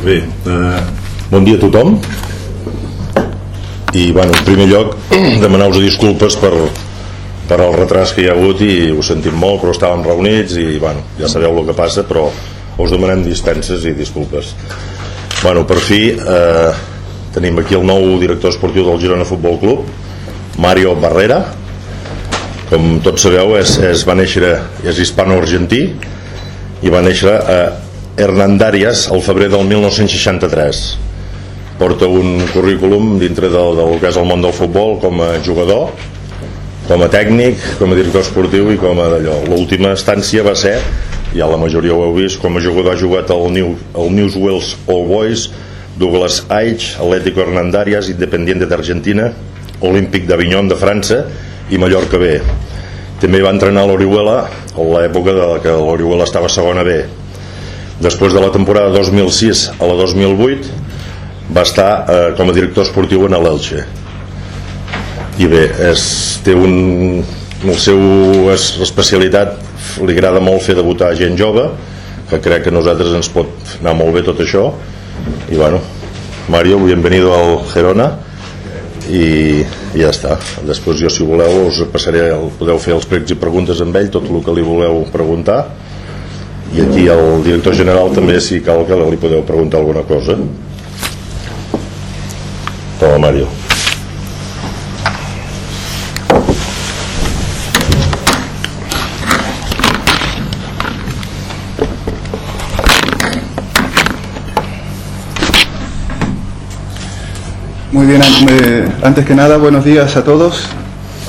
Bé, eh, bon dia a tothom. I bueno, en primer lloc demanar-vos disculpes per, per el retras que hi ha hagut i ho sentim molt però estàvem reunits i bueno, ja sabeu el que passa però us demanem dispenses i disculpes. Bueno, per fi eh, tenim aquí el nou director esportiu del Girona Futbol Club Mario Barrera. Com tots sabeu és, és, va néixer és hispano-argentí i va néixer a Hernandàries al febrer del 1963 porta un currículum dintre del, del que és el món del futbol com a jugador com a tècnic, com a director esportiu i com a d'allò. L'última estància va ser, ja la majoria ho heu vist, com a jugador ha jugat al New, el News Wales All Boys, Douglas Aich, Atlético Hernandarias, Independiente d'Argentina, Olímpic d'Avignon de França i Mallorca B. També va entrenar l'Orihuela a l'època de que l'Orihuela estava segona B. Després de la temporada 2006 a la 2008 va estar eh, com a director esportiu en l'Elche i bé, és, té un, el seu especialitat li agrada molt fer debutar gent jove que crec que a nosaltres ens pot anar molt bé tot això. I bueno, Mario, bienvenido al Gerona. I ja està. Després jo si voleu us passaré el, podeu fer els pregs i preguntes amb ell tot el que li voleu preguntar i aquí el director general també si cal que li podeu preguntar alguna cosa Toma Mario Muy bien, eh, antes que nada, buenos días a todos.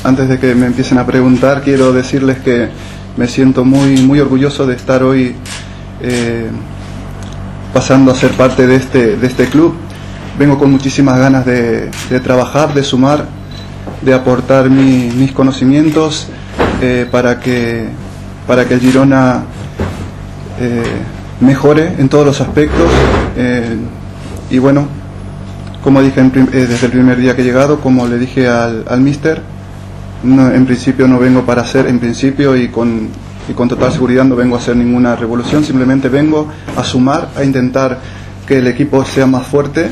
Antes de que me empiecen a preguntar, quiero decirles que me siento muy, muy orgulloso de estar hoy eh, pasando a ser parte de este, de este club. Vengo con muchísimas ganas de, de trabajar, de sumar, de aportar mi, mis conocimientos eh, para, que, para que el Girona eh, mejore en todos los aspectos. Y bueno, como dije en, desde el primer día que he llegado, como le dije al, al mister, no, en principio no vengo para hacer, en principio y con, y con total seguridad no vengo a hacer ninguna revolución, simplemente vengo a sumar, a intentar que el equipo sea más fuerte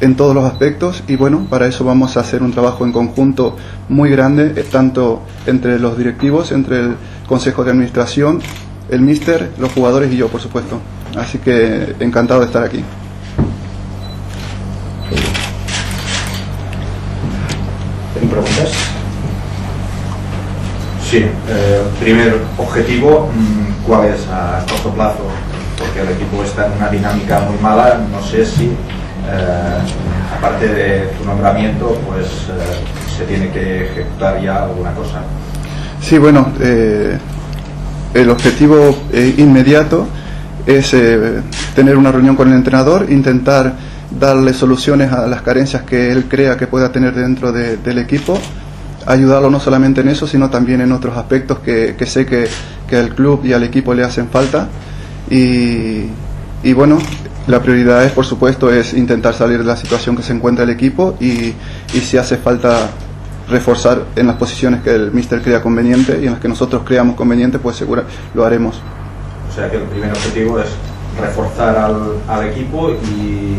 en todos los aspectos y bueno, para eso vamos a hacer un trabajo en conjunto muy grande, eh, tanto entre los directivos, entre el Consejo de Administración, el Mister, los jugadores y yo, por supuesto. Así que encantado de estar aquí. preguntas? Sí, eh, primer objetivo, mm, ¿cuál es a corto plazo? Porque el equipo está en una dinámica muy mala, no sé si, eh, aparte de tu nombramiento, pues eh, se tiene que ejecutar ya alguna cosa. Sí, bueno, eh, el objetivo inmediato es tener una reunión con el entrenador, intentar darle soluciones a las carencias que él crea que pueda tener dentro de- del equipo, ayudarlo no solamente en eso, sino también en otros aspectos que, que sé que, que al club y al equipo le hacen falta. Y, y bueno, la prioridad es, por supuesto, es intentar salir de la situación que se encuentra el equipo y, y si hace falta reforzar en las posiciones que el míster crea conveniente y en las que nosotros creamos conveniente, pues seguro lo haremos. O sea que el primer objetivo es reforzar al, al equipo y,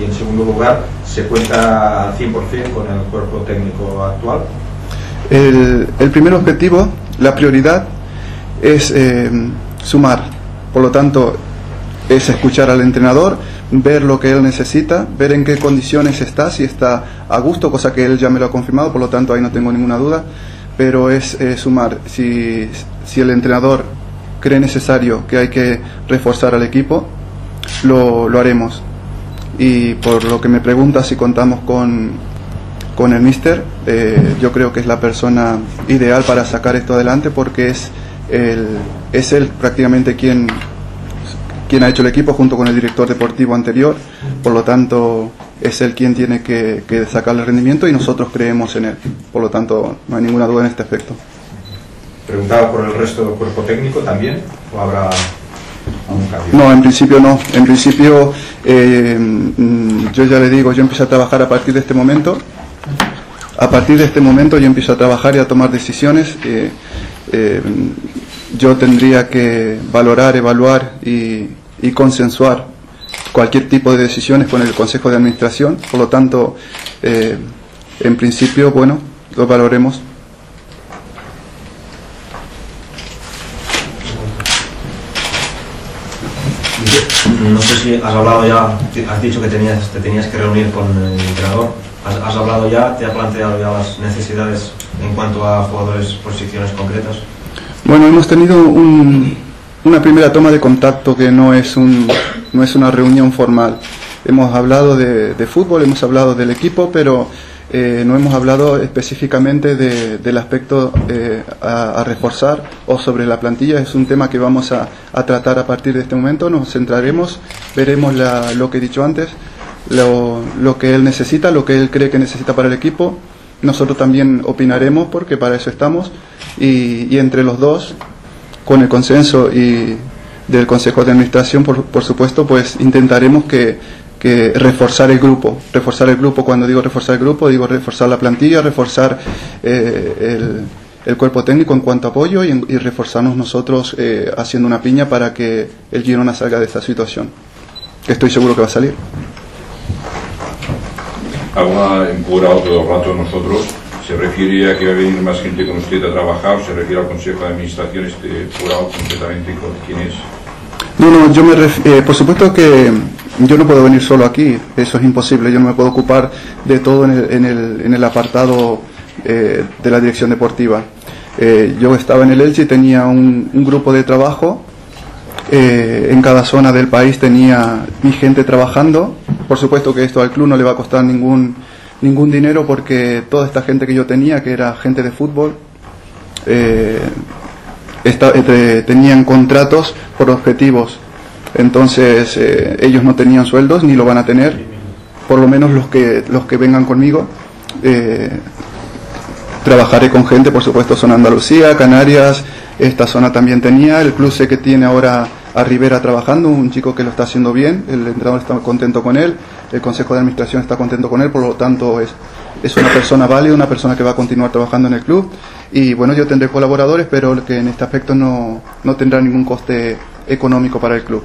y en segundo lugar, ¿se cuenta al 100% con el cuerpo técnico actual? El, el primer objetivo, la prioridad, es eh, sumar. Por lo tanto, es escuchar al entrenador, ver lo que él necesita, ver en qué condiciones está, si está a gusto, cosa que él ya me lo ha confirmado, por lo tanto ahí no tengo ninguna duda. Pero es eh, sumar. Si, si el entrenador cree necesario que hay que reforzar al equipo, lo, lo haremos. Y por lo que me pregunta si contamos con, con el Mister, eh, yo creo que es la persona ideal para sacar esto adelante porque es, el, es él prácticamente quien, quien ha hecho el equipo junto con el director deportivo anterior, por lo tanto es él quien tiene que, que sacarle el rendimiento y nosotros creemos en él, por lo tanto no hay ninguna duda en este aspecto. Preguntaba por el resto del cuerpo técnico también, o habrá algún cambio. No, en principio no. En principio, eh, mm, yo ya le digo, yo empiezo a trabajar a partir de este momento. A partir de este momento yo empiezo a trabajar y a tomar decisiones. Eh, eh, yo tendría que valorar, evaluar y, y consensuar cualquier tipo de decisiones con el Consejo de Administración, por lo tanto, eh, en principio, bueno, lo valoremos. No sé si has hablado ya, has dicho que tenías, te tenías que reunir con el entrenador. ¿Has, hablado ya, te ha planteado ya las necesidades en cuanto a jugadores, posiciones concretas? Bueno, hemos tenido un- una primera toma de contacto que no es, una reunión formal. Hemos hablado de, fútbol, hemos hablado del equipo, pero eh, no hemos hablado específicamente de- del aspecto eh, a, reforzar o sobre la plantilla. Es un tema que vamos a, tratar a partir de este momento. Nos centraremos, veremos lo que he dicho antes, lo, lo que él necesita, lo que él cree que necesita para el equipo. Nosotros también opinaremos porque para eso estamos y, entre los dos, con el consenso y del Consejo de Administración, por, por supuesto, pues intentaremos que, que reforzar el grupo. Reforzar el grupo, cuando digo reforzar el grupo, digo reforzar la plantilla, reforzar eh, el, el cuerpo técnico en cuanto a apoyo y, y reforzarnos nosotros eh, haciendo una piña para que el Girona salga de esta situación. Que estoy seguro que va a salir. Habla en plural todo el rato nosotros. ¿Se refiere a que va a venir más gente con usted a trabajar se refiere al Consejo de Administración este plural completamente con quién es? No, no, yo me ref- eh, por supuesto que yo no puedo venir solo aquí, eso es imposible, yo no me puedo ocupar de todo en el, en el, en el apartado eh, de la dirección deportiva. Eh, yo estaba en el Elche y tenía un, un grupo de trabajo, eh, en cada zona del país tenía mi gente trabajando, por supuesto que esto al club no le va a costar ningún, ningún dinero porque toda esta gente que yo tenía, que era gente de fútbol, eh, esta- eh, te- tenían contratos por objetivos. Entonces eh, ellos no tenían sueldos ni lo van a tener, por lo menos los que, los que vengan conmigo. Eh, trabajaré con gente, por supuesto, zona Andalucía, Canarias, esta zona también tenía. El club sé que tiene ahora a Rivera trabajando, un chico que lo está haciendo bien, el entrenador está contento con él, el Consejo de Administración está contento con él, por lo tanto es, es una persona válida, una persona que va a continuar trabajando en el club. Y bueno, yo tendré colaboradores, pero que en este aspecto no, no tendrá ningún coste económico para el club.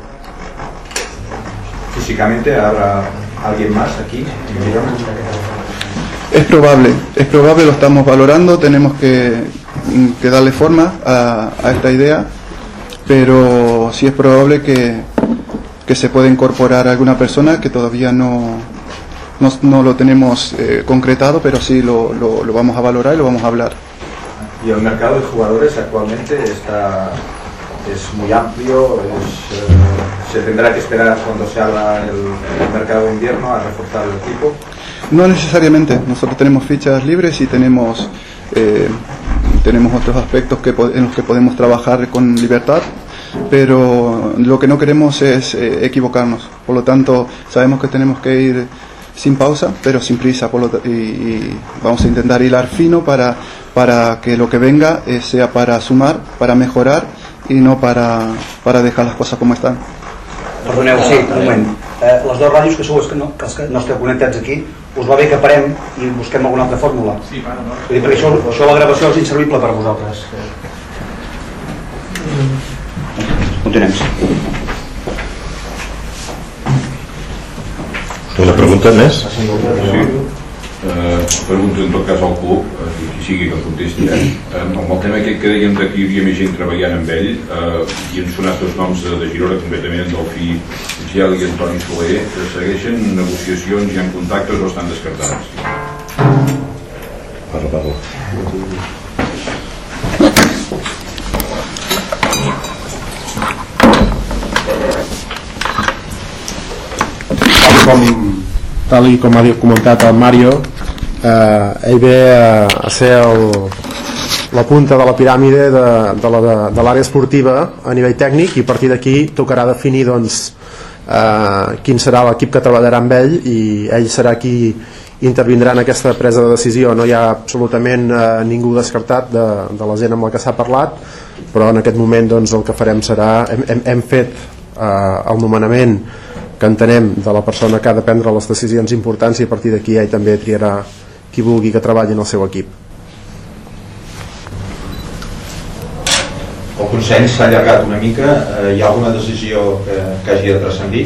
Físicamente habrá alguien más aquí. Es probable, es probable, lo estamos valorando, tenemos que, que darle forma a, a esta idea, pero sí es probable que, que se pueda incorporar alguna persona que todavía no, no, no lo tenemos eh, concretado, pero sí lo, lo- lo vamos a valorar y lo vamos a hablar. Y el mercado de jugadores actualmente está es muy amplio, es, eh, se tendrá que esperar cuando se abra el, el mercado de invierno a reforzar el equipo. No necesariamente, nosotros tenemos fichas libres y tenemos, eh, tenemos otros aspectos que, en los que podemos trabajar con libertad, pero lo que no queremos es eh, equivocarnos. Por lo tanto, sabemos que tenemos que ir sin pausa, pero sin prisa, por lo y, y vamos a intentar hilar fino para, para que lo que venga eh, sea para sumar, para mejorar y no para, para dejar las cosas como están. Perdoneu, sí, un moment. Eh, les dues ràdios que sou els que no, que els que no esteu connectats aquí, us va bé que parem i busquem alguna altra fórmula? Sí, va, no. Dir, perquè això, això la gravació és inservible per a vosaltres. Continuem. Una pregunta més? Sí. Eh, pregunto en tot cas al club, eh, qui sigui que contesti. Eh? Eh, amb el tema aquest que dèiem de que hi havia més gent treballant amb ell, eh, i han sonat dos noms de, de Girona, concretament en Delfí Gel i Antoni Soler, que segueixen negociacions, hi ha contactes o estan descartats? Parla, parla. tal com, tal i com ha dit- comentat el Mario eh, ell ve a, a ser el, la punta de la piràmide de, de la- de, de l'àrea esportiva a nivell tècnic i a partir d'aquí tocarà definir doncs, eh, quin serà l'equip que treballarà amb ell i ell serà qui intervindrà en aquesta presa de decisió. No hi ha absolutament eh, ningú descartat de, de la gent amb la que s'ha parlat però en aquest moment doncs, el que farem serà hem, hem, hem fet eh, el nomenament que entenem de la persona que ha de prendre les decisions importants i a partir d'aquí ell també triarà qui vulgui que treballi en el seu equip El Consell s'ha allargat una mica, eh, hi ha alguna decisió que, que hagi de transcendir?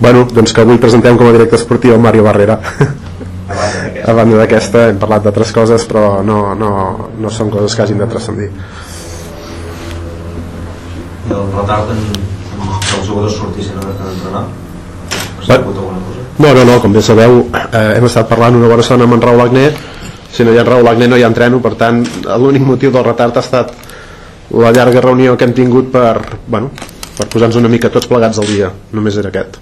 bueno, doncs que avui presentem com a director esportiu el Mario Barrera A banda d'aquesta hem parlat d'altres coses però no, no, no són coses que hagin de transcendir Del retard en, en que els jugadors sortissin a entrenar. Sabut alguna cosa? No, no, no, com bé sabeu, eh, hem estat parlant una bona estona amb en Raül Agné, si no hi ha en Raül Agné no hi ha entreno, per tant, l'únic motiu del retard ha estat la llarga reunió que hem tingut per, bueno, per posar-nos una mica tots plegats al dia, només era aquest.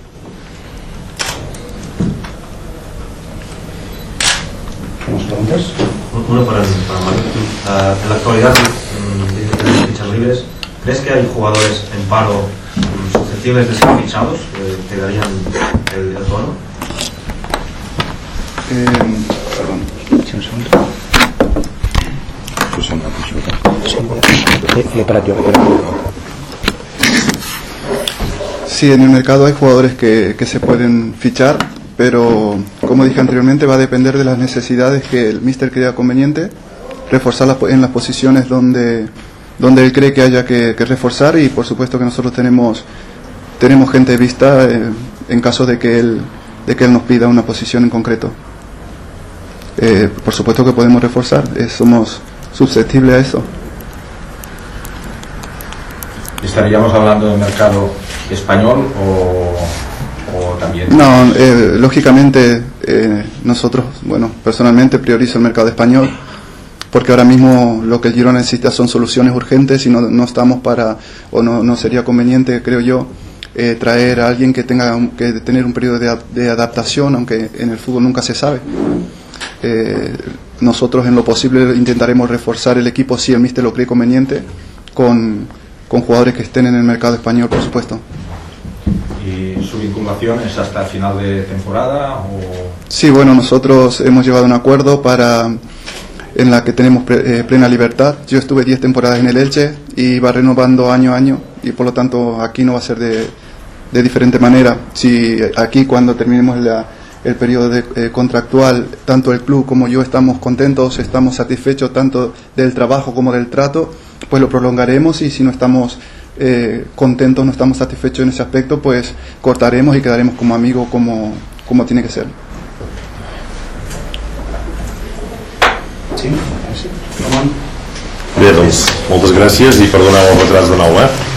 Para Mario. Ah, en la actualidad, dice que hay fichas libres. ¿Crees que hay jugadores en paro mm, susceptibles de ser fichados que te darían el, el tono? Eh, perdón. Sí, en el mercado hay jugadores que, que se pueden fichar, pero como dije anteriormente va a depender de las necesidades que el míster crea conveniente, reforzar las po- en las posiciones donde, donde él cree que haya que, reforzar y por supuesto que nosotros tenemos, tenemos gente vista eh, en caso de que, él, de que él nos pida una posición en concreto. Eh, por supuesto que podemos reforzar, eh, somos susceptibles a eso. ¿Estaríamos hablando del mercado español o, también? No, eh, lógicamente eh, nosotros, bueno, personalmente priorizo el mercado español porque ahora mismo lo que el Girona necesita son soluciones urgentes y no, no estamos para, o no, no sería conveniente, creo yo, eh, traer a alguien que tenga un- que tener un periodo de, de adaptación, aunque en el fútbol nunca se sabe. Nosotros en lo posible intentaremos reforzar el equipo si el míster lo cree conveniente con, con jugadores que estén en el mercado español, por supuesto. ¿Y su vinculación es hasta el final de temporada o Sí, bueno, nosotros hemos llegado a un acuerdo para en la que tenemos pre- eh, plena libertad. Yo estuve 10 temporadas en el Elche y va renovando año a año y por lo tanto aquí no va a ser de, de diferente manera. Si aquí cuando terminemos la- el periodo de- eh, contractual, tanto el club como yo estamos contentos, estamos satisfechos tanto del trabajo como del trato, pues lo prolongaremos y si no estamos eh, contentos, no estamos satisfechos en ese aspecto, pues cortaremos y quedaremos como amigos como, como tiene que ser. Sí? Sí? Bé, doncs, moltes gràcies i perdoneu el de eh?